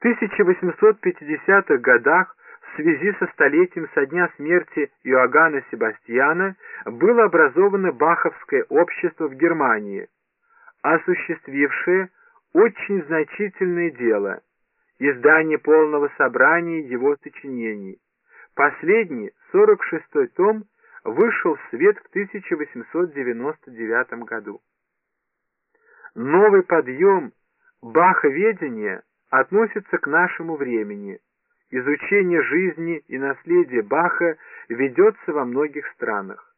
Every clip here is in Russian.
В 1850-х годах в связи со столетием со дня смерти Иоганна Себастьяна было образовано Баховское общество в Германии, осуществившее очень значительное дело – издание полного собрания его сочинений. Последний, 46-й том, вышел в свет в 1899 году. Новый подъем баховедения относится к нашему времени. Изучение жизни и наследия Баха ведется во многих странах.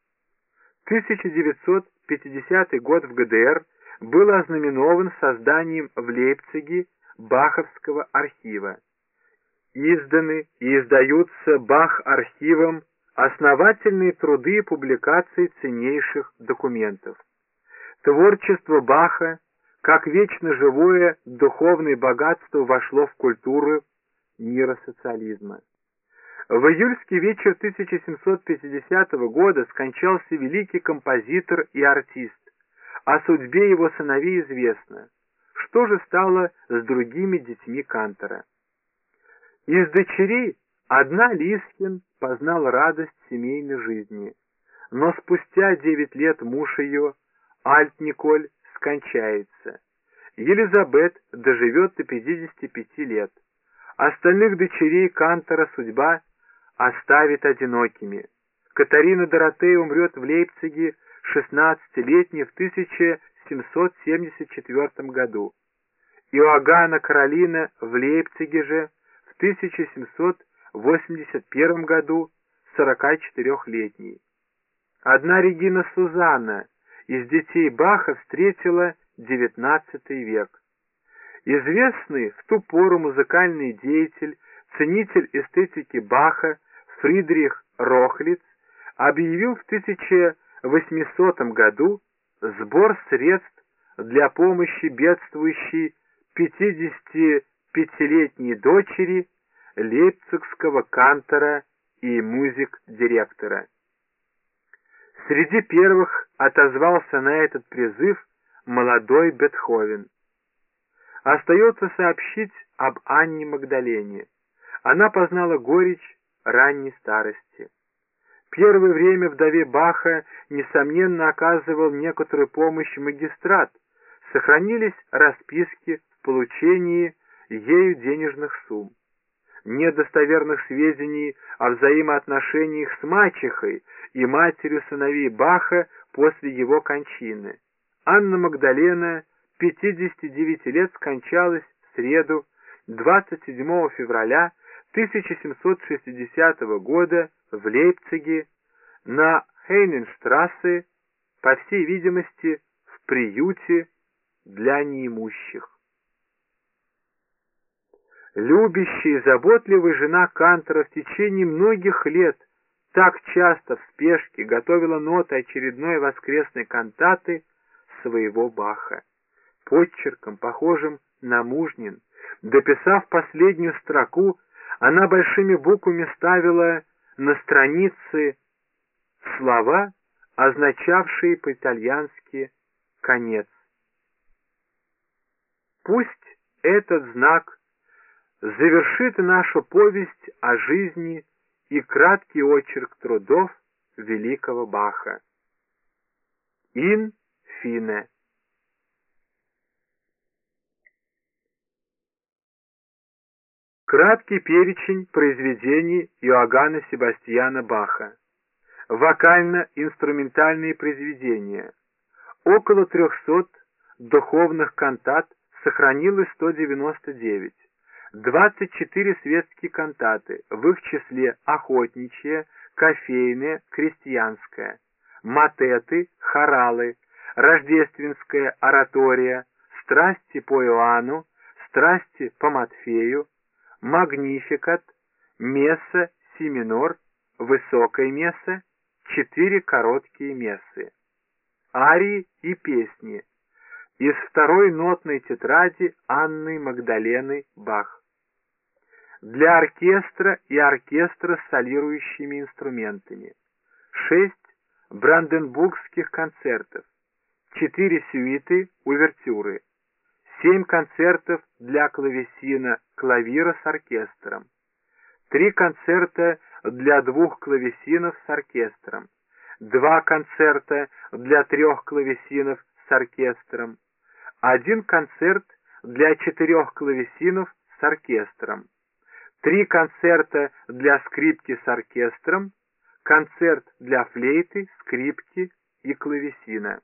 1950 год в ГДР был ознаменован созданием в Лейпциге Баховского архива. Изданы и издаются Бах-архивом основательные труды и публикации ценнейших документов. Творчество Баха, как вечно живое духовное богатство, вошло в культуру мира социализма. В июльский вечер 1750 года скончался великий композитор и артист. О судьбе его сыновей известно. Что же стало с другими детьми Кантора? Из дочерей одна Лискин познал радость семейной жизни, но спустя девять лет муж ее, Альт-Николь, скончается. Елизабет доживет до 55 лет. Остальных дочерей Кантора судьба оставит одинокими. Катарина Доротея умрет в Лейпциге 16-летней в 1774 году. Иоганна Каролина в Лейпциге же в 1781 году 44-летней. Одна Регина Сузанна из детей Баха встретила XIX век. Известный в ту пору музыкальный деятель, ценитель эстетики Баха Фридрих Рохлиц объявил в 1800 году сбор средств для помощи бедствующей 55-летней дочери лейпцигского кантора и музик-директора. Среди первых отозвался на этот призыв молодой Бетховен. Остается сообщить об Анне Магдалене. Она познала горечь ранней старости. Первое время вдове Баха, несомненно, оказывал некоторую помощь магистрат, сохранились расписки в получении ею денежных сумм. Нет достоверных сведений о взаимоотношениях с мачехой и матерью сыновей Баха после его кончины. Анна Магдалена, 59 лет, скончалась в среду 27 февраля 1760 года в Лейпциге на Хейненштрассе, по всей видимости, в приюте для неимущих. Любящая и заботливая жена Кантера в течение многих лет так часто в спешке готовила ноты очередной воскресной кантаты своего Баха. Подчерком, похожим на мужнин, дописав последнюю строку, она большими буквами ставила на странице слова, означавшие по-итальянски «конец». Пусть этот знак завершит нашу повесть о жизни и краткий очерк трудов великого Баха. Ин фине. Краткий перечень произведений Иоганна Себастьяна Баха. Вокально-инструментальные произведения. Около 300 духовных кантат сохранилось 199. 24 светские кантаты, в их числе охотничья, кофейная, крестьянская, матеты, хоралы, рождественская оратория, страсти по Иоанну, страсти по Матфею, Магнификат, Месса, Си минор, Высокая Месса, четыре короткие мессы. Арии и песни. Из второй нотной тетради Анны Магдалены Бах. Для оркестра и оркестра с солирующими инструментами. Шесть бранденбургских концертов. Четыре сюиты, увертюры. семь концертов для клавесина, клавира с оркестром, три концерта для двух клавесинов с оркестром, два концерта для трех клавесинов с оркестром, один концерт для четырех клавесинов с оркестром, три концерта для скрипки с оркестром, концерт для флейты, скрипки и клавесина.